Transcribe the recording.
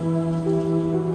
Música